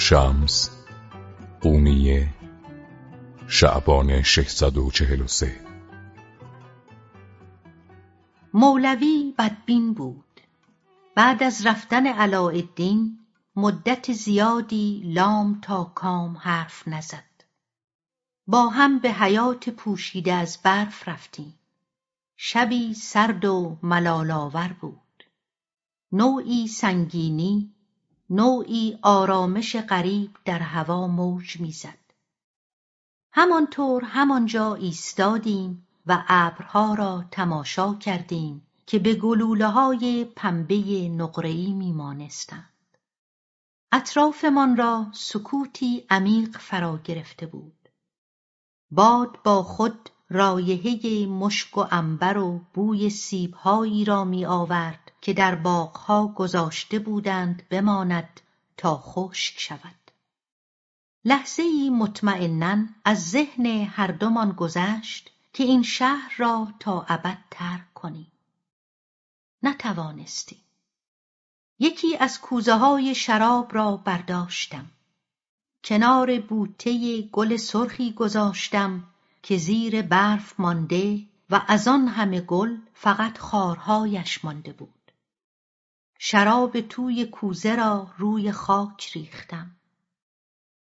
شمس قونیه شعبان 643 مولوی بدبین بود. بعد از رفتن علاءالدین مدت زیادی لام تا کام حرف نزد. با هم به حیات پوشیده از برف رفتیم. شبی سرد و ملال بود. نوعی سنگینی نوعی آرامش غریب در هوا موج می‌زد. همانطور همانجا ایستادیم و ابرها را تماشا کردیم که به گلوله های پنبه نقره‌ای میمانستند. اطرافمان را سکوتی عمیق فرا گرفته بود. باد با خود رایحه مشک و عنبر و بوی سیبهایی را می آورد که در باغها گذاشته بودند بماند تا خشک شود. لحظه ای مطمئنا از ذهن هر دومان گذشت که این شهر را تا ابد ترک کنیم. نتوانستیم. یکی از کوزه های شراب را برداشتم. کنار بوته گل سرخی گذاشتم که زیر برف مانده و از آن همه گل فقط خارهایش مانده بود. شراب توی کوزه را روی خاک ریختم.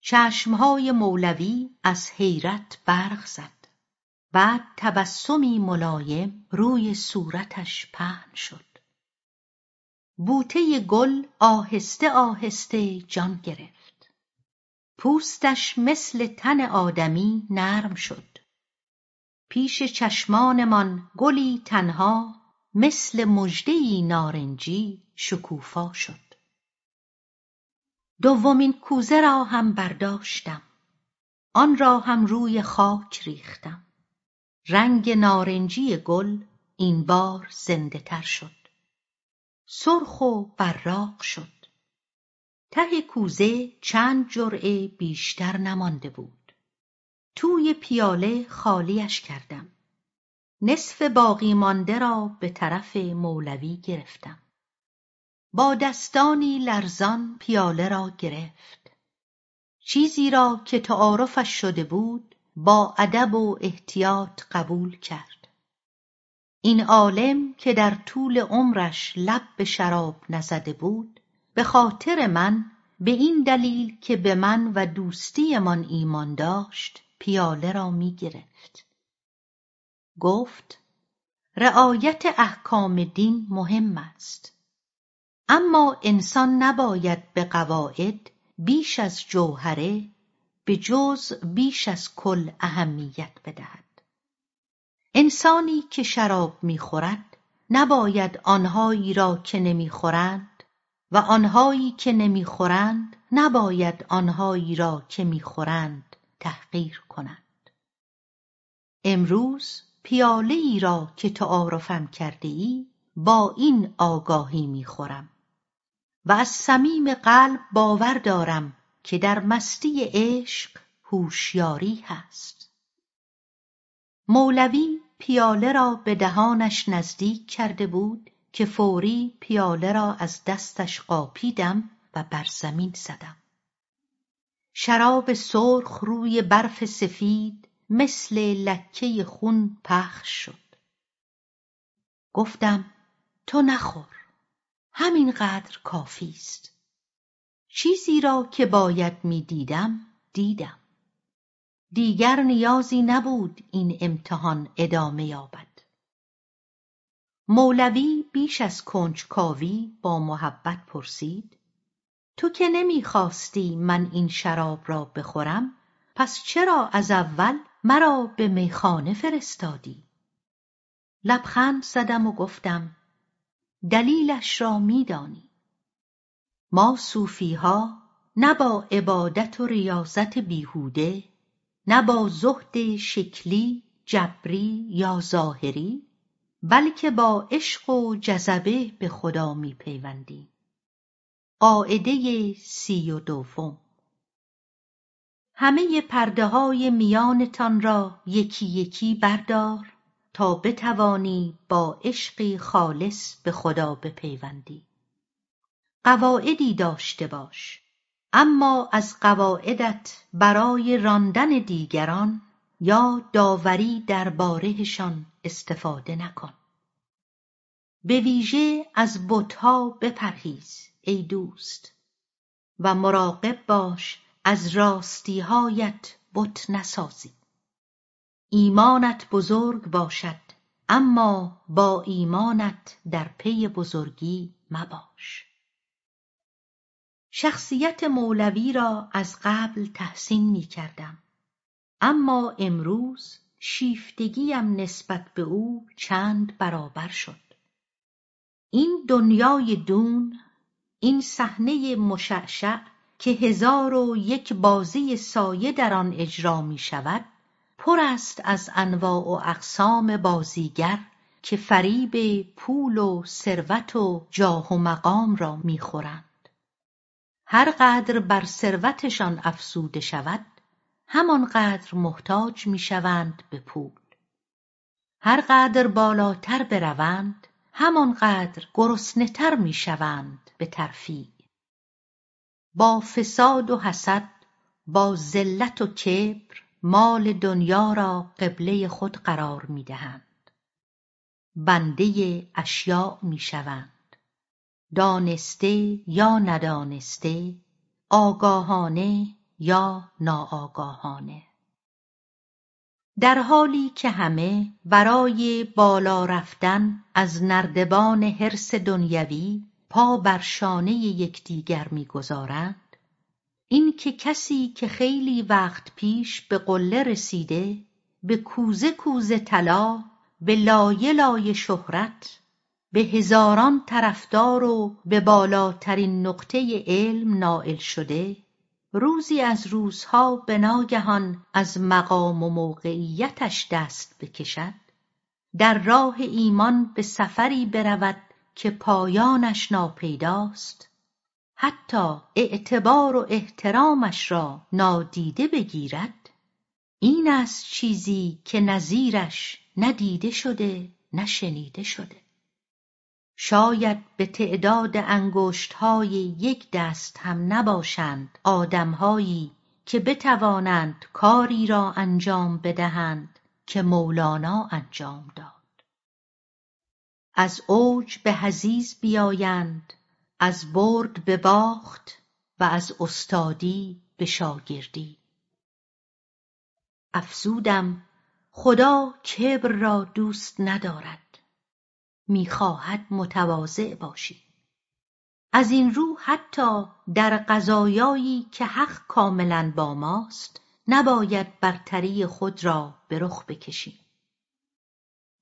چشمهای مولوی از حیرت برق زد. بعد تبسمی ملایم روی صورتش پهن شد. بوته گل آهسته آهسته جان گرفت. پوستش مثل تن آدمی نرم شد. پیش چشمانمان گلی تنها مثل مژدهای نارنجی شکوفا شد. دومین کوزه را هم برداشتم. آن را هم روی خاک ریختم. رنگ نارنجی گل این بار زنده تر شد. سرخ و براق شد. ته کوزه چند جرعه بیشتر نمانده بود. توی پیاله خالیش کردم. نصف باقی مانده را به طرف مولوی گرفتم. با دستانی لرزان پیاله را گرفت. چیزی را که تعارفش شده بود با ادب و احتیاط قبول کرد. این عالم که در طول عمرش لب به شراب نزده بود به خاطر من به این دلیل که به من و دوستیمان ایمان داشت پیاله را می گرفت گفت رعایت احکام دین مهم است. اما انسان نباید به قواعد بیش از جوهره به جز بیش از کل اهمیت بدهد. انسانی که شراب می‌خورد نباید آنهایی را که نمی‌خورند و آنهایی که نمی‌خورند نباید آنهایی را که می‌خورند تحقیر کنند. امروز پیاله ای را که تعارفم کرده ای با این آگاهی می‌خورم. و از صمیم قلب باور دارم که در مستی عشق هوشیاری هست. مولوی پیاله را به دهانش نزدیک کرده بود که فوری پیاله را از دستش قاپیدم و بر زمین زدم. شراب سرخ روی برف سفید مثل لکه خون پخش شد. گفتم تو نخور همینقدر کافی است. چیزی را که باید می‌دیدم دیدم. دیگر نیازی نبود این امتحان ادامه یابد. مولوی بیش از کنجکاوی با محبت پرسید تو که نمی‌خواستی من این شراب را بخورم پس چرا از اول مرا به میخانه فرستادی. لبخند زدم و گفتم دلیلش را میدانی. ما صوفیها نه با عبادت و ریاضت بیهوده نه با زهد شکلی جبری یا ظاهری بلکه با عشق و جذبه به خدا میپیوندیم. قاعده سی و دوم همه پرده های میانتان را یکی یکی بردار تا بتوانی با عشقی خالص به خدا بپیوندی. قواعدی داشته باش اما از قواعدت برای راندن دیگران یا داوری دربارهشان استفاده نکن. به ویژه از بتها بپرهیز ای دوست و مراقب باش از راستیهایت بت نسازی. ایمانت بزرگ باشد اما با ایمانت در پی بزرگی مباش. شخصیت مولوی را از قبل تحسین می کردم اما امروز شیفتگیم نسبت به او چند برابر شد. این دنیای دون این صحنه مشعشع که هزار و یک بازی سایه در آن اجرا می شود پر است از انواع و اقسام بازیگر که فریب پول و ثروت و جاه و مقام را می‌خورند هر قدر بر ثروتشان افزوده شود همانقدر محتاج می‌شوند به پول. هر قدر بالاتر بروند همانقدر گرسنهتر می‌شوند به ترفیع. با فساد و حسد با ذلت و کبر مال دنیا را قبله خود قرار می‌دهند. بنده اشیاء می‌شوند. دانسته یا ندانسته آگاهانه یا ناآگاهانه. در حالی که همه برای بالا رفتن از نردبان حرص دنیوی پا بر شانه یکدیگر می‌گذارند. این که کسی که خیلی وقت پیش به قله رسیده به کوزه کوزه طلا به لایه لایه شهرت به هزاران طرفدار و به بالاترین نقطه علم نائل شده روزی از روزها به ناگهان از مقام و موقعیتش دست بکشد. در راه ایمان به سفری برود که پایانش ناپیداست. حتی اعتبار و احترامش را نادیده بگیرد. این است چیزی که نظیرش نه دیده شده نه شنیده شده. شاید به تعداد انگشتهای یک دست هم نباشند آدمهایی که بتوانند کاری را انجام بدهند که مولانا انجام داد. از اوج به حضیض بیایند از برد به باخت و از استادی به شاگردی. افزودم خدا کبر را دوست ندارد. می‌خواهد متواضع باشی. از این رو حتی در قضایایی که حق کاملا با ماست نباید برتری خود را به رخ بکشیم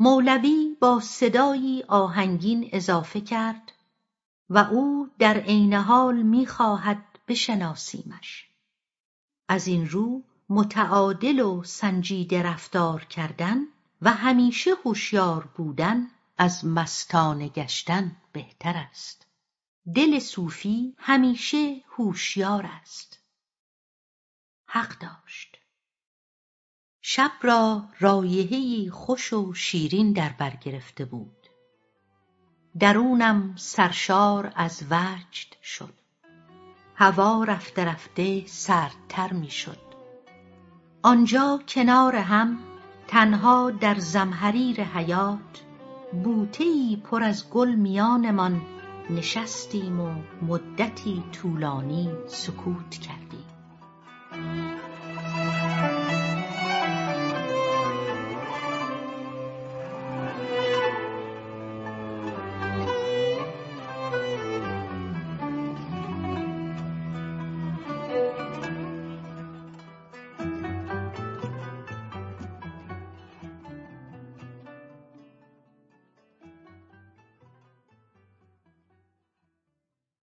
مولوی با صدایی آهنگین اضافه کرد و او در عین حال می‌خواهد بشناسیمش. از این رو متعادل و سنجیده رفتار کردن و همیشه هوشیار بودن از مستانه گشتن بهتر است. دل صوفی همیشه هوشیار است. حق داشت. شب را رایحهای خوش و شیرین در بر گرفته بود. درونم سرشار از وجد شد. هوا رفته رفته سردتر می‌شد آنجا کنار هم تنها در زمهریر حیات بوته پر از گل میانمان نشستیم و مدتی طولانی سکوت کردیم.